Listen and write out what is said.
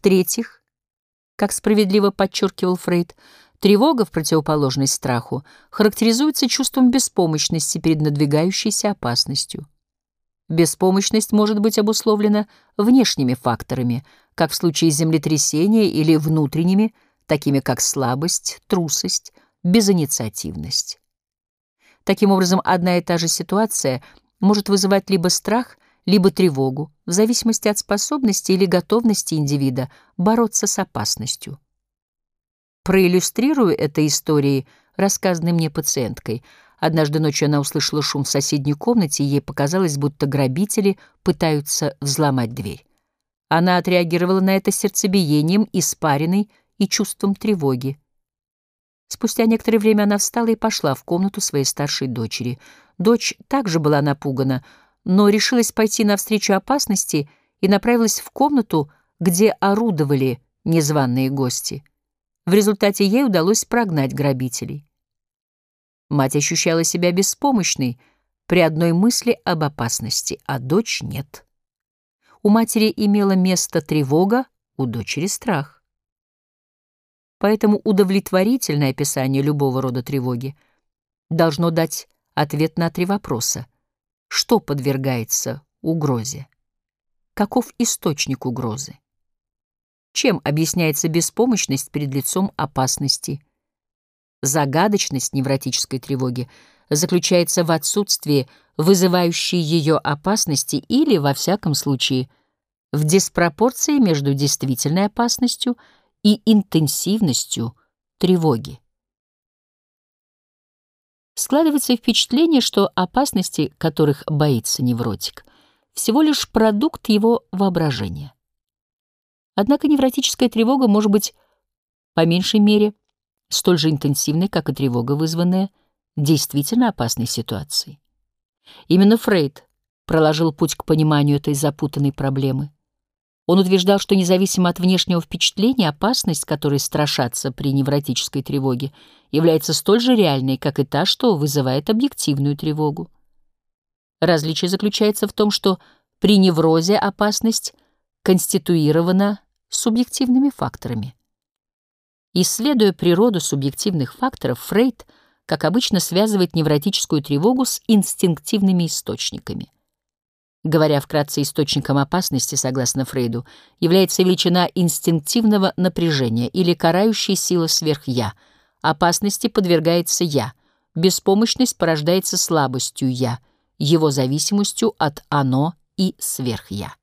В-третьих, как справедливо подчеркивал Фрейд, тревога в противоположность страху характеризуется чувством беспомощности перед надвигающейся опасностью. Беспомощность может быть обусловлена внешними факторами, как в случае землетрясения, или внутренними, такими как слабость, трусость, безинициативность. Таким образом, одна и та же ситуация может вызывать либо страх, либо тревогу, в зависимости от способности или готовности индивида бороться с опасностью. Проиллюстрирую это историей, рассказанной мне пациенткой — Однажды ночью она услышала шум в соседней комнате, и ей показалось, будто грабители пытаются взломать дверь. Она отреагировала на это сердцебиением, испариной и чувством тревоги. Спустя некоторое время она встала и пошла в комнату своей старшей дочери. Дочь также была напугана, но решилась пойти навстречу опасности и направилась в комнату, где орудовали незваные гости. В результате ей удалось прогнать грабителей. Мать ощущала себя беспомощной при одной мысли об опасности, а дочь нет. У матери имела место тревога, у дочери страх. Поэтому удовлетворительное описание любого рода тревоги должно дать ответ на три вопроса. Что подвергается угрозе? Каков источник угрозы? Чем объясняется беспомощность перед лицом опасности? Загадочность невротической тревоги заключается в отсутствии вызывающей ее опасности или, во всяком случае, в диспропорции между действительной опасностью и интенсивностью тревоги. Складывается впечатление, что опасности, которых боится невротик, всего лишь продукт его воображения. Однако невротическая тревога может быть, по меньшей мере, столь же интенсивной, как и тревога, вызванная действительно опасной ситуацией. Именно Фрейд проложил путь к пониманию этой запутанной проблемы. Он утверждал, что независимо от внешнего впечатления, опасность, которой страшатся при невротической тревоге, является столь же реальной, как и та, что вызывает объективную тревогу. Различие заключается в том, что при неврозе опасность конституирована субъективными факторами. Исследуя природу субъективных факторов, Фрейд, как обычно, связывает невротическую тревогу с инстинктивными источниками. Говоря вкратце, источником опасности, согласно Фрейду, является величина инстинктивного напряжения или карающая сила сверх-я. Опасности подвергается «я». Беспомощность порождается слабостью «я», его зависимостью от «оно» и сверх-я.